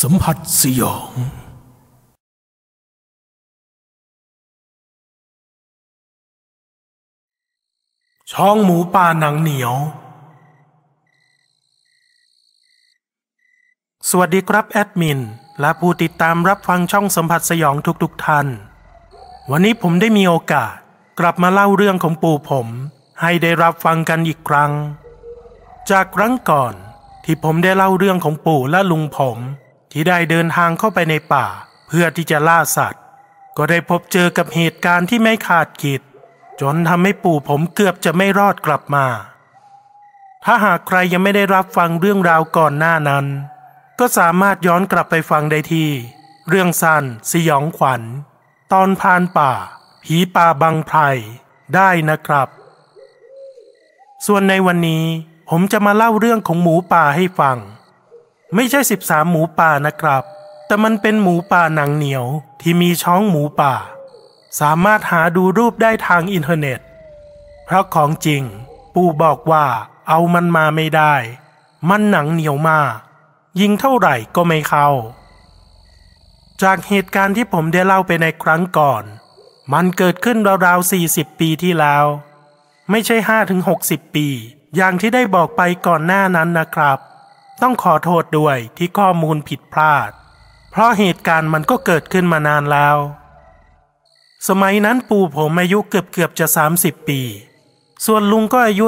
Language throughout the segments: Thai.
สัมผัสสยอง ช่องหมูป่าหนังเหนียว สวัสดีครับแอดมิน และผู้ติดตามรับฟังช่องสัมผัสสยองทุกๆทท่าน วันนี้ผมได้มีโอกาสกลับมาเล่าเรื่องของปู่ผม ให้ได้รับฟังกันอีกครั้ง จากครั้งก่อนที่ผมได้เล่าเรื่องของปู่และลุงผม ที่ได้เดินทางเข้าไปในป่า เพื่อที่จะล่าสัตว์ ก็ได้พบเจอกับเหตุการณ์ที่ไม่คาดคิด จนทำให้ปู่ผมเกือบจะไม่รอดกลับมา ถ้าหากใครยังไม่ได้รับฟังเรื่องราวก่อนหน้านั้น ก็สามารถย้อนกลับไปฟังได้ที่ เรื่องสั้นสยองขวัญ ตอนพานป่า ผีป่าบังไพรได้นะครับ ส่วนในวันนี้ผมจะมาเล่าเรื่องของหมูป่าให้ฟัง ไม่ใช่สิบสามหมูป่านะครับ แต่มันเป็นหมูป่าหนังเหนียวที่มีช้องหมูป่า สามารถหาดูรูปได้ทางอินเทอร์เน็ต เพราะของจริง ปู่บอกว่าเอามันมาไม่ได้ มันหนังเหนียวมาก ยิงเท่าไหร่ก็ไม่เข้า จากเหตุการณ์ที่ผมได้เล่าไปในครั้งก่อน มันเกิดขึ้นราวๆ 40 ปีที่แล้ว ไม่ใช่5ถึง60 ปี อย่างที่ได้บอกไปก่อนหน้านั้นนะครับ ต้องขอโทษด้วยที่ข้อมูลผิดพลาด เพราะเหตุการณ์มันก็เกิดขึ้นมานานแล้ว สมัยนั้นปู่ผมอายุเกือบเกือบจะ 30 ปี ส่วนลุงก็อายุ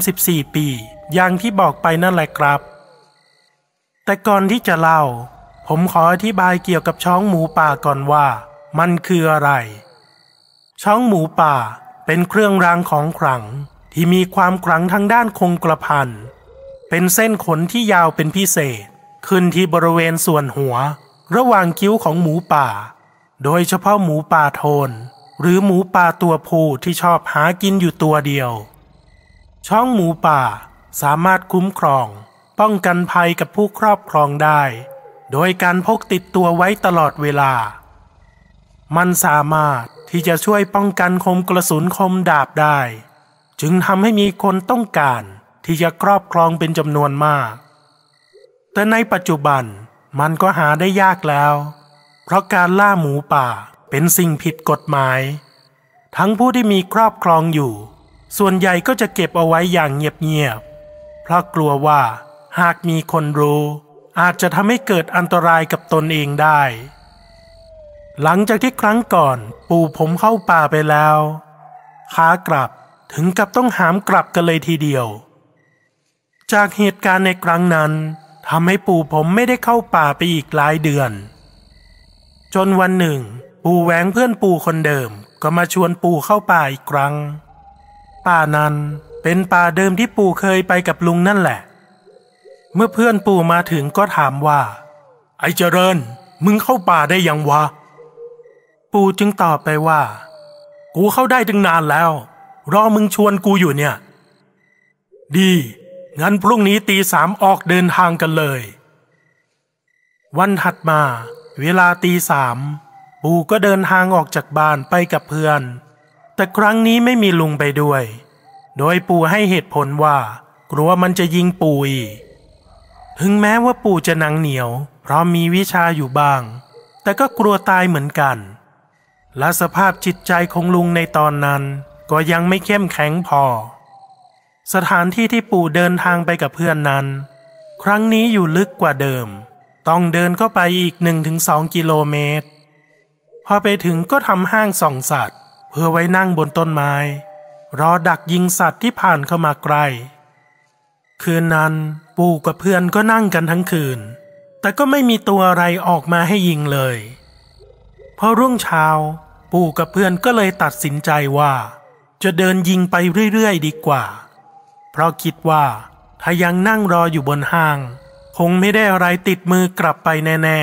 13-14 ปี อย่างที่บอกไปนั่นแหละครับ แต่ก่อนที่จะเล่า ผมขออธิบายเกี่ยวกับช้องหมูป่าก่อนว่า มันคืออะไร ช้องหมูป่าเป็นเครื่องรางของขลังที่มีความขลังทางด้านคงกระพัน เป็นเส้นขนที่ยาวเป็นพิเศษ ขึ้นที่บริเวณส่วนหัว ระหว่างคิ้วของหมูป่า โดยเฉพาะหมูป่าโทน หรือหมูป่าตัวผู้ที่ชอบหากินอยู่ตัวเดียว ช่องหมูป่าสามารถคุ้มครอง ป้องกันภัยกับผู้ครอบครองได้ โดยการพกติดตัวไว้ตลอดเวลา มันสามารถที่จะช่วยป้องกันคมกระสุนคมดาบได้ จึงทำให้มีคนต้องการ ที่จะครอบครองเป็นจำนวนมาก แต่ในปัจจุบันมันก็หาได้ยากแล้ว เพราะการล่าหมูป่าเป็นสิ่งผิดกฎหมาย ทั้งผู้ที่มีครอบครองอยู่ ส่วนใหญ่ก็จะเก็บเอาไว้อย่างเงียบๆเพราะกลัวว่าหากมีคนรู้ อาจจะทำให้เกิดอันตรายกับตนเองได้ หลังจากที่ครั้งก่อนปู่ผมเข้าป่าไปแล้วขากลับถึงกับต้องหามกลับกันเลยทีเดียว จากเหตุการณ์ในครั้งนั้นทำให้ปู่ผมไม่ได้เข้าป่าไปอีกหลายเดือน จนวันหนึ่ง ปู่แหวงเพื่อนปู่คนเดิมก็มาชวนปู่เข้าป่าอีกครั้ง ป่านั้นเป็นป่าเดิมที่ปู่เคยไปกับลุงนั่นแหละ เมื่อเพื่อนปู่มาถึงก็ถามว่า ไอเจริญ มึงเข้าป่าได้ยังวะ ปู่จึงตอบไปว่า กูเข้าได้ตั้งนานแล้ว รอมึงชวนกูอยู่เนี่ย ดี งั้นพรุ่งนี้ตีสามออกเดินทางกันเลย วันถัดมา เวลาตีสามปู่ก็เดินทางออกจากบ้านไปกับเพื่อน แต่ครั้งนี้ไม่มีลุงไปด้วย โดยปู่ให้เหตุผลว่า กลัวมันจะยิงปู่อีกถึงแม้ว่าปู่จะนังเหนียว เพราะมีวิชาอยู่บ้าง แต่ก็กลัวตายเหมือนกัน และสภาพจิตใจของลุงในตอนนั้น ก็ยังไม่เข้มแข็งพอ สถานที่ที่ปู่เดินทางไปกับเพื่อนนั้น ครั้งนี้อยู่ลึกกว่าเดิม ต้องเดินเข้าไปอีกหนึ่งถึงสองกิโลเมตร พอไปถึงก็ทำห้างส่องสัตว์ เพื่อไว้นั่งบนต้นไม้ รอดักยิงสัตว์ที่ผ่านเข้ามาใกล้คืนนั้นปู่กับเพื่อนก็นั่งกันทั้งคืน แต่ก็ไม่มีตัวอะไรออกมาให้ยิงเลยพอรุ่งเช้า ปู่กับเพื่อนก็เลยตัดสินใจว่า จะเดินยิงไปเรื่อยๆดีกว่า เพราะคิดว่าถ้ายังนั่งรออยู่บนห้าง คงไม่ได้อะไรติดมือกลับไปแน่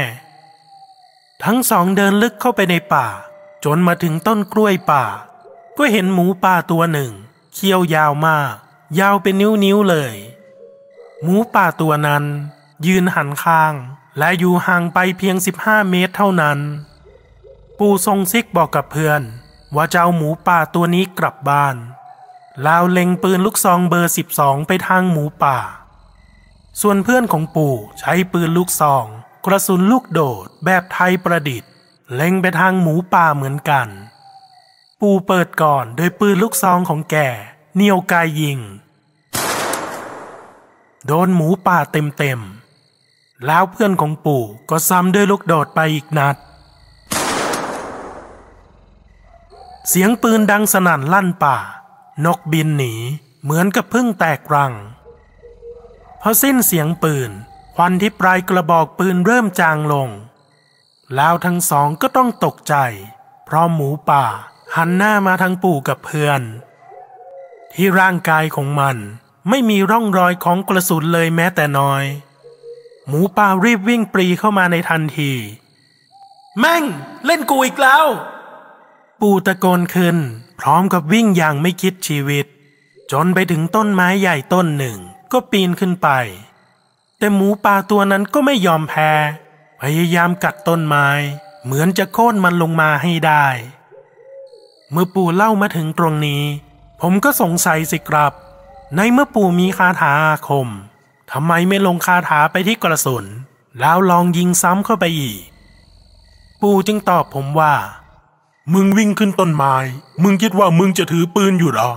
ๆ ทั้งสองเดินลึกเข้าไปในป่า จนมาถึงต้นกล้วยป่า ก็เห็นหมูป่าตัวหนึ่ง เขี้ยวยาวมาก ยาวเป็นนิ้วๆเลย หมูป่าตัวนั้น ยืนหันข้าง และอยู่ห่างไปเพียง 15 เมตรเท่านั้น ปู่ทรงซิกบอกกับเพื่อน ว่าจะเอาหมูป่าตัวนี้กลับบ้าน ลาวเล็งปืนลูกซองเบอร์สิบสองไปทางหมูป่า ส่วนเพื่อนของปู่ใช้ปืนลูกซอง กระสุนลูกโดดแบบไทยประดิษฐ์ เล็งไปทางหมูป่าเหมือนกัน ปู่เปิดก่อนโดยปืนลูกซองของแกเหนียวกายยิง โดนหมูป่าเต็มๆ แล้วเพื่อนของปู่ก็ซ้ำด้วยลูกโดดไปอีกนัด เสียงปืนดังสนั่นลั่นป่า นกบินหนีเหมือนกับพึ่งแตกรังพอสิ้นเสียงปืน ควันที่ปลายกระบอกปืนเริ่มจางลง แล้วทั้งสองก็ต้องตกใจ เพราะหมูป่าหันหน้ามาทางปู่กับเพื่อน ที่ร่างกายของมันไม่มีร่องรอยของกระสุนเลยแม้แต่น้อย หมูป่ารีบวิ่งปรีเข้ามาในทันที แม่ง เล่นกูอีกแล้ว ปู่ตะโกนขึ้น พร้อมกับวิ่งอย่างไม่คิดชีวิต จนไปถึงต้นไม้ใหญ่ต้นหนึ่ง ก็ปีนขึ้นไป แต่หมูป่าตัวนั้นก็ไม่ยอมแพ้ พยายามกัดต้นไม้ เหมือนจะโค่นมันลงมาให้ได้ เมื่อปู่เล่ามาถึงตรงนี้ ผมก็สงสัยสิครับ ในเมื่อปู่มีคาถาอาคมทำไมไม่ลงคาถาไปที่กระสุน แล้วลองยิงซ้ำเข้าไปอีก ปู่จึงตอบผมว่า มึงวิ่งขึ้นต้นไม้ มึงคิดว่ามึงจะถือปืนอยู่เหรอ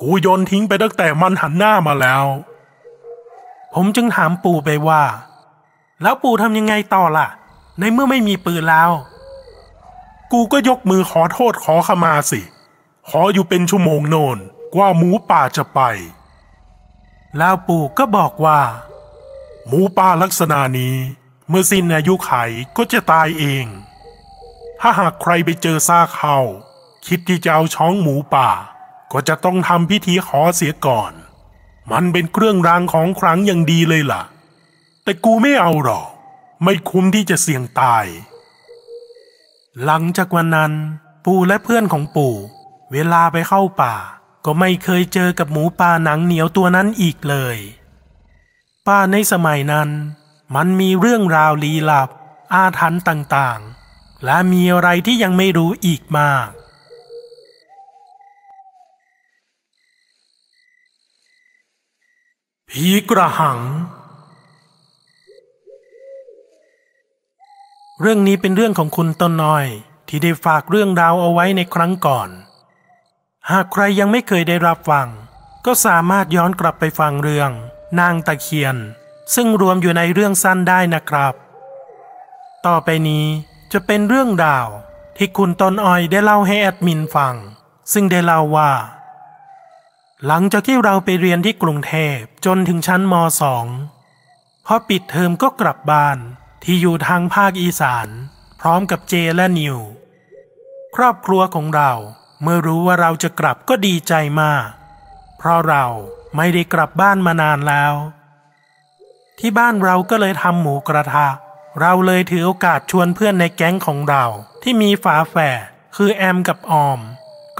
กูโยนทิ้งไปตั้งแต่มันหันหน้ามาแล้ว ผมจึงถามปู่ไปว่า แล้วปู่ทำยังไงต่อล่ะ ในเมื่อไม่มีปืนแล้ว กูก็ยกมือขอโทษขอขมาสิ ขออยู่เป็นชั่วโมงโนนกว่าหมูป่าจะไป แล้วปู่ก็บอกว่า หมูป่าลักษณะนี้ เมื่อสิ้นอายุไขก็จะตายเอง ถ้าหากใครไปเจอซากเขาคิดที่จะเอาช้องหมูป่า ก็จะต้องทำพิธีขอเสียก่อน มันเป็นเครื่องรางของขลังอย่างดีเลยล่ะ แต่กูไม่เอาหรอก ไม่คุ้มที่จะเสี่ยงตาย หลังจากวันนั้น ปู่และเพื่อนของปู่ เวลาไปเข้าป่า ก็ไม่เคยเจอกับหมูป่าหนังเหนียวตัวนั้นอีกเลย ป่าในสมัยนั้น มันมีเรื่องราวลี้ลับ อาถรรพ์ต่างๆ และมีอะไรที่ยังไม่รู้อีกมาก ผีกระหัง เรื่องนี้เป็นเรื่องของคุณต้นน้อย ที่ได้ฝากเรื่องราวเอาไว้ในครั้งก่อน หากใครยังไม่เคยได้รับฟัง ก็สามารถย้อนกลับไปฟังเรื่อง นางตะเคียน ซึ่งรวมอยู่ในเรื่องสั้นได้นะครับ ต่อไปนี้ จะเป็นเรื่องราวที่คุณตนอ้อยได้เล่าให้แอดมินฟัง ซึ่งได้เล่าว่า หลังจากที่เราไปเรียนที่กรุงเทพจนถึงชั้นม .2 พอปิดเทอมก็กลับบ้านที่อยู่ทางภาคอีสาน พร้อมกับเจและนิว ครอบครัวของเราเมื่อรู้ว่าเราจะกลับก็ดีใจมาก เพราะเราไม่ได้กลับบ้านมานานแล้ว ที่บ้านเราก็เลยทำหมูกระทะ เราเลยถือโอกาสชวนเพื่อนในแก๊งของเรา ที่มีฝาแฝดคือแอมกับออม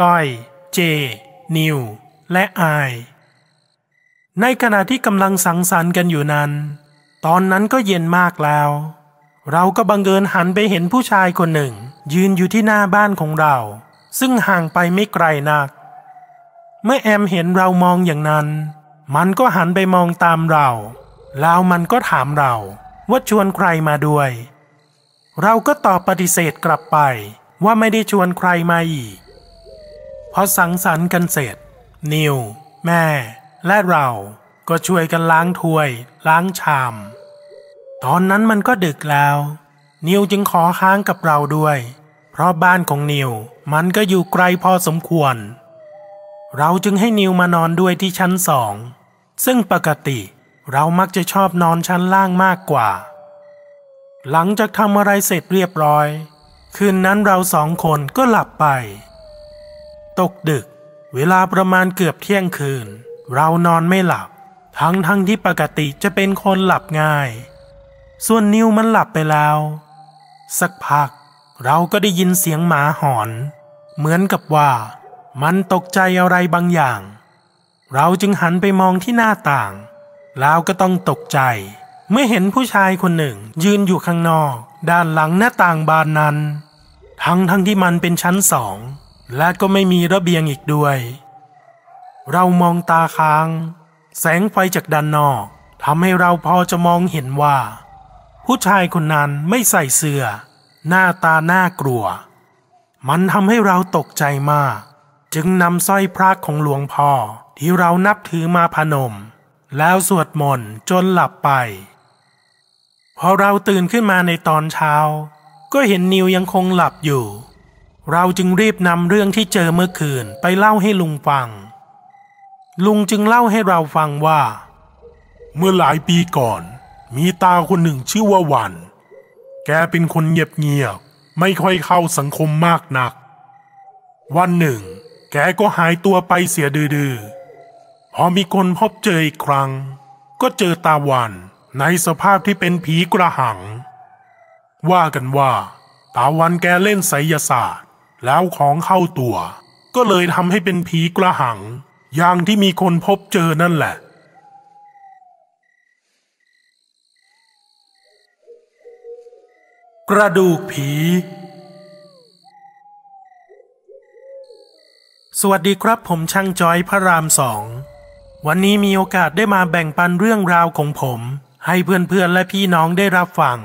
ก้อย เจ นิว และไอในขณะที่กำลังสังสรรค์กันอยู่นั้น ตอนนั้นก็เย็นมากแล้ว เราก็บังเอิญหันไปเห็นผู้ชายคนหนึ่ง ยืนอยู่ที่หน้าบ้านของเรา ซึ่งห่างไปไม่ไกลนัก เมื่อแอมเห็นเรามองอย่างนั้น มันก็หันไปมองตามเรา แล้วมันก็ถามเรา ว่าชวนใครมาด้วย เราก็ตอบปฏิเสธกลับไปว่าไม่ได้ชวนใครมาอีก พอสังสรรค์กันเสร็จ นิว แม่ และเราก็ช่วยกันล้างถ้วย ล้างชาม ตอนนั้นมันก็ดึกแล้ว นิวจึงขอค้างกับเราด้วย เพราะบ้านของนิวมันก็อยู่ไกลพอสมควร เราจึงให้นิวมานอนด้วยที่ชั้นสอง ซึ่งปกติ เรามักจะชอบนอนชั้นล่างมากกว่า หลังจากทำอะไรเสร็จเรียบร้อย คืนนั้นเราสองคนก็หลับไป ตกดึก เวลาประมาณเกือบเที่ยงคืน เรานอนไม่หลับ ทั้งทั้งที่ปกติจะเป็นคนหลับง่าย ส่วนนิวมันหลับไปแล้ว สักพัก เราก็ได้ยินเสียงหมาหอน เหมือนกับว่า มันตกใจอะไรบางอย่าง เราจึงหันไปมองที่หน้าต่าง แล้วก็ต้องตกใจ เมื่อเห็นผู้ชายคนหนึ่ง ยืนอยู่ข้างนอก ด้านหลังหน้าต่างบานนั้น ทั้งทั้งที่มันเป็นชั้นสอง และก็ไม่มีระเบียงอีกด้วย เรามองตาค้าง แสงไฟจากด้านนอกทำให้เราพอจะมองเห็นว่า ผู้ชายคนนั้นไม่ใส่เสื้อ หน้าตาน่ากลัว มันทำให้เราตกใจมาก จึงนำสร้อยพระของหลวงพ่อที่เรานับถือมาพนม แล้วสวดมนต์จนหลับไป พอเราตื่นขึ้นมาในตอนเช้า ก็เห็นนิวยังคงหลับอยู่ เราจึงรีบนำเรื่องที่เจอเมื่อคืนไปเล่าให้ลุงฟัง ลุงจึงเล่าให้เราฟังว่า เมื่อหลายปีก่อน มีตาคนหนึ่งชื่อว่าวัน แกเป็นคนเงียบๆไม่ค่อยเข้าสังคมมากนัก วันหนึ่ง แกก็หายตัวไปเสียดื้อ พอมีคนพบเจออีกครั้ง ก็เจอตาวันในสภาพที่เป็นผีกระหัง ว่ากันว่า ตาวันแกเล่นไสยศาสตร์ แล้วของเข้าตัว ก็เลยทำให้เป็นผีกระหัง อย่างที่มีคนพบเจอนั่นแหละกระดูกผี สวัสดีครับผมช่างจอยพระรามสอง วันนี้มีโอกาสได้มาแบ่งปันเรื่องราวของผม ให้เพื่อนๆและพี่น้องได้รับฟัง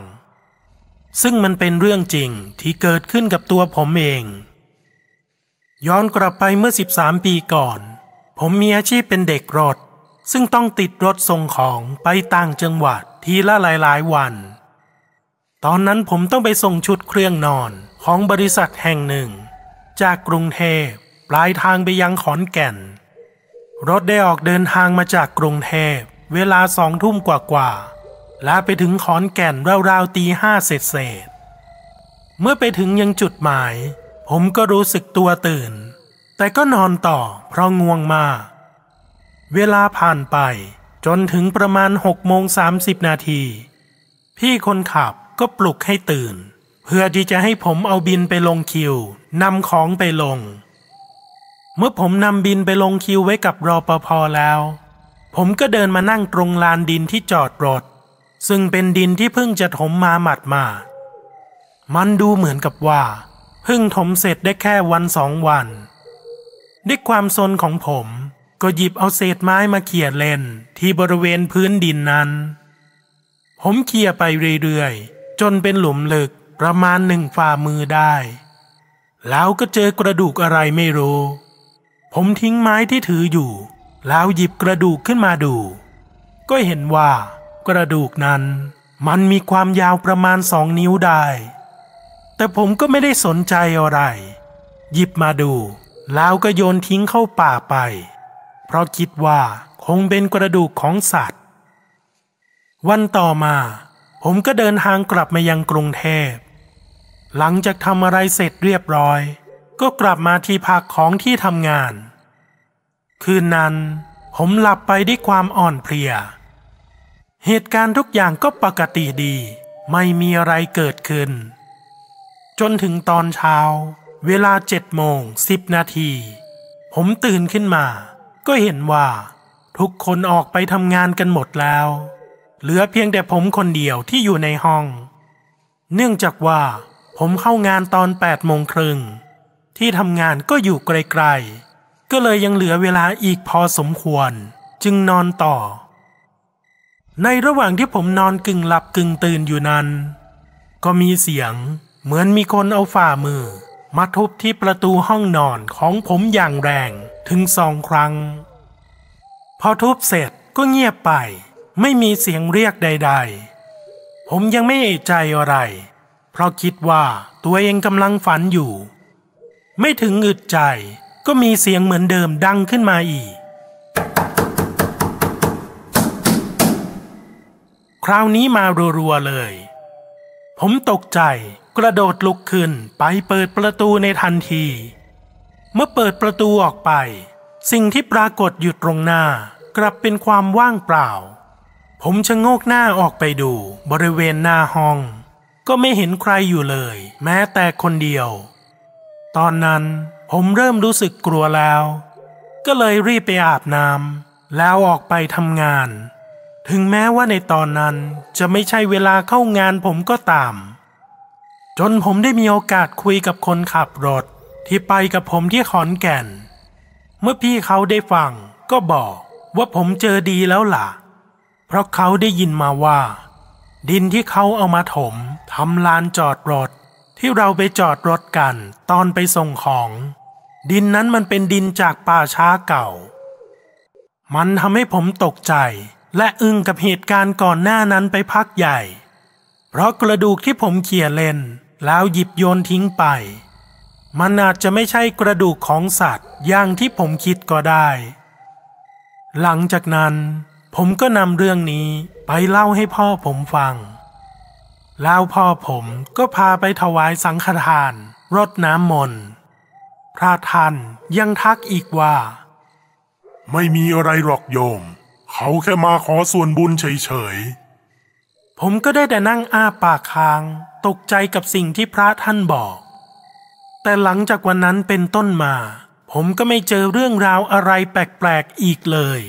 ซึ่งมันเป็นเรื่องจริงที่เกิดขึ้นกับตัวผมเอง ย้อนกลับไปเมื่อ 13 ปีก่อน ผมมีอาชีพเป็นเด็กรถ ซึ่งต้องติดรถส่งของไปต่างจังหวัดทีละหลาย ๆ วัน ตอนนั้นผมต้องไปส่งชุดเครื่องนอนของบริษัทแห่งหนึ่ง จากกรุงเทพปลายทางไปยังขอนแก่น รถได้ออกเดินทางมาจากกรุงเทพเวลาสองทุ่มกว่าๆ และไปถึงขอนแก่นราวๆตีห้าเสร็จเสร็จเมื่อไปถึงยังจุดหมาย ผมก็รู้สึกตัวตื่น แต่ก็นอนต่อเพราะง่วงมาก เวลาผ่านไปจนถึงประมาณหกโมงสามสิบนาที พี่คนขับก็ปลุกให้ตื่น เพื่อที่จะให้ผมเอาบินไปลงคิวนำของไปลง เมื่อผมนำบินไปลงคิวไว้กับรอปภแล้ว ผมก็เดินมานั่งตรงลานดินที่จอดรถ ซึ่งเป็นดินที่เพิ่งจะถมมาหมัดมา มันดูเหมือนกับว่า เพิ่งถมเสร็จได้แค่วันสองวัน ด้วยความซนของผมก็หยิบเอาเศษไม้มาเขี่ยเล่นที่บริเวณพื้นดินนั้น ผมเขี่ยไปเรื่อยๆ จนเป็นหลุมลึกประมาณหนึ่งฝ่ามือได้ แล้วก็เจอกระดูกอะไรไม่รู้ ผมทิ้งไม้ที่ถืออยู่ แล้วหยิบกระดูกขึ้นมาดู ก็เห็นว่ากระดูกนั้นมันมีความยาวประมาณสองนิ้วได้ แต่ผมก็ไม่ได้สนใจอะไร หยิบมาดู แล้วก็โยนทิ้งเข้าป่าไป เพราะคิดว่าคงเป็นกระดูกของสัตว์ วันต่อมา ผมก็เดินทางกลับมายังกรุงเทพ หลังจากทำอะไรเสร็จเรียบร้อย ก็กลับมาที่พักของที่ทำงาน คืนนั้นผมหลับไปด้วยความอ่อนเพลีย เหตุการณ์ทุกอย่างก็ปกติดี ไม่มีอะไรเกิดขึ้น จนถึงตอนเช้า เวลาเจ็ดโมงสิบนาที ผมตื่นขึ้นมา ก็เห็นว่า ทุกคนออกไปทำงานกันหมดแล้ว เหลือเพียงแต่ผมคนเดียวที่อยู่ในห้อง เนื่องจากว่าผมเข้างานตอนแปดโมงครึ่ง ที่ทำงานก็อยู่ไกลๆ ก็เลยยังเหลือเวลาอีกพอสมควร จึงนอนต่อ ในระหว่างที่ผมนอนกึ่งหลับกึ่งตื่นอยู่นั้น ก็มีเสียงเหมือนมีคนเอาฝ่ามือ มาทุบที่ประตูห้องนอนของผมอย่างแรงถึงสองครั้ง พอทุบเสร็จก็เงียบไป ไม่มีเสียงเรียกใด ๆ ผมยังไม่เอะใจอะไร เพราะคิดว่าตัวเองกำลังฝันอยู่ ไม่ถึงอึดใจ ก็มีเสียงเหมือนเดิมดังขึ้นมาอีก คราวนี้มารัวๆเลย ผมตกใจกระโดดลุกขึ้นไปเปิดประตูในทันที เมื่อเปิดประตูออกไป สิ่งที่ปรากฏอยู่ตรงหน้ากลับเป็นความว่างเปล่า ผมชะโงกหน้าออกไปดูบริเวณหน้าห้อง ก็ไม่เห็นใครอยู่เลย แม้แต่คนเดียว ตอนนั้นผมเริ่มรู้สึกกลัวแล้ว ก็เลยรีบไปอาบน้ำแล้วออกไปทำงาน ถึงแม้ว่าในตอนนั้นจะไม่ใช่เวลาเข้างานผมก็ตาม จนผมได้มีโอกาสคุยกับคนขับรถที่ไปกับผมที่ขอนแก่น เมื่อพี่เขาได้ฟังก็บอกว่าผมเจอดีแล้วล่ะ เพราะเขาได้ยินมาว่า ดินที่เขาเอามาถมทำลานจอดรถ ที่เราไปจอดรถกันตอนไปส่งของ ดินนั้นมันเป็นดินจากป่าช้าเก่า มันทำให้ผมตกใจและอึ้งกับเหตุการณ์ก่อนหน้านั้นไปพักใหญ่ เพราะกระดูกที่ผมเขี่ยเล่นแล้วหยิบโยนทิ้งไป มันอาจจะไม่ใช่กระดูกของสัตว์อย่างที่ผมคิดก็ได้ หลังจากนั้น ผมก็นำเรื่องนี้ไปเล่าให้พ่อผมฟัง แล้วพ่อผมก็พาไปถวายสังฆทาน รดน้ำมนต์พระท่านยังทักอีกว่า ไม่มีอะไรหรอกโยม เขาแค่มาขอส่วนบุญเฉยผมก็ได้แต่นั่งอ้าปากค้าง ตกใจกับสิ่งที่พระท่านบอก แต่หลังจากวันนั้นเป็นต้นมา ผมก็ไม่เจอเรื่องราวอะไรแปลกๆอีกเลย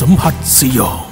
สัมผัสสยอง